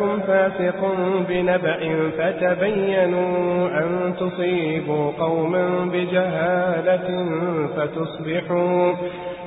جاءكم فاسق بنبأ فتبينوا أن تصيبوا قوما بجهالة فتصبحوا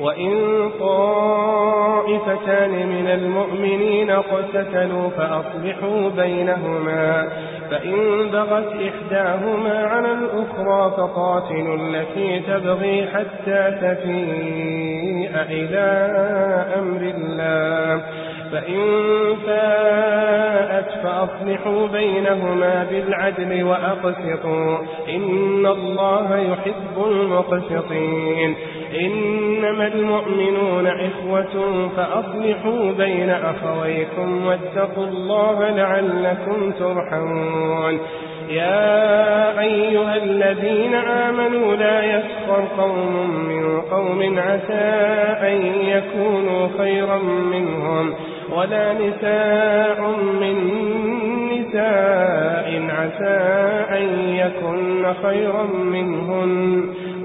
وإن طائفتان من المؤمنين قتتلوا فأصلحوا بينهما فإن بغت إحداهما على الأخرى فقاتلوا التي تبغي حتى تفيء إلى أمر الله فإن فاءت فأصلحوا بينهما بالعدل وأقسطوا إن الله يحب المقسطين إنما المؤمنون إخوة فأصلحوا بين أخويكم واتقوا الله لعلكم ترحمون. يا أيها الذين آمنوا لا يسخر قوم من قوم عسى أن يكونوا خيرا منهم ولا نساء من نساء عسى أن يكن خيرا منهن.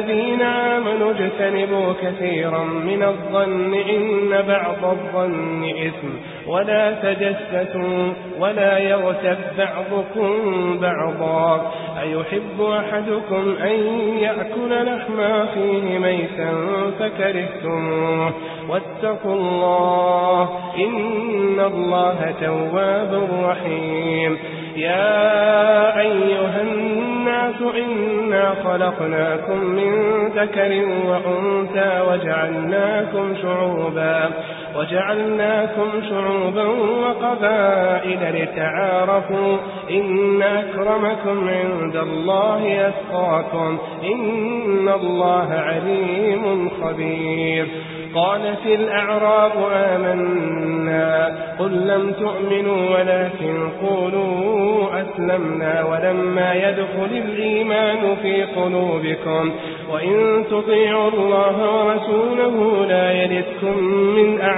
الذين آمنوا اجتنبوا كثيرا من الظن إن بعض الظن إثم ولا تجسسوا ولا يغتب بعضكم بعضا أيحب أحدكم أن يأكل لحم أخيه ميتا فكرهتموه واتقوا الله إن الله تواب رحيم يا أيها الناس إنا خلقناكم من ذكر وأنثى وجعلناكم شعوبا وجعلناكم شعوبا وقبائل لتعارفوا إن أكرمكم عند الله أسقاكم إن الله عليم خبير. قالت الأعراب آمنا قل لم تؤمنوا ولكن قولوا أسلمنا ولما يدخل الإيمان في قلوبكم وإن تطيعوا الله ورسوله لا يلدكم من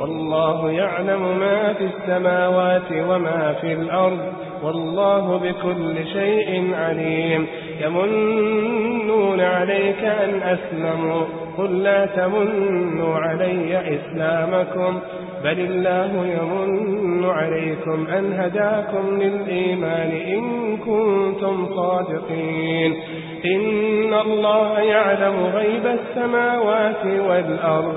والله يعلم ما في السماوات وما في الأرض والله بكل شيء عليم يمنون عليك أن أسلموا قل لا تمنوا علي إسلامكم بل الله يمن عليكم أن هداكم للإيمان إن كنتم صادقين إن الله يعلم غيب السماوات والأرض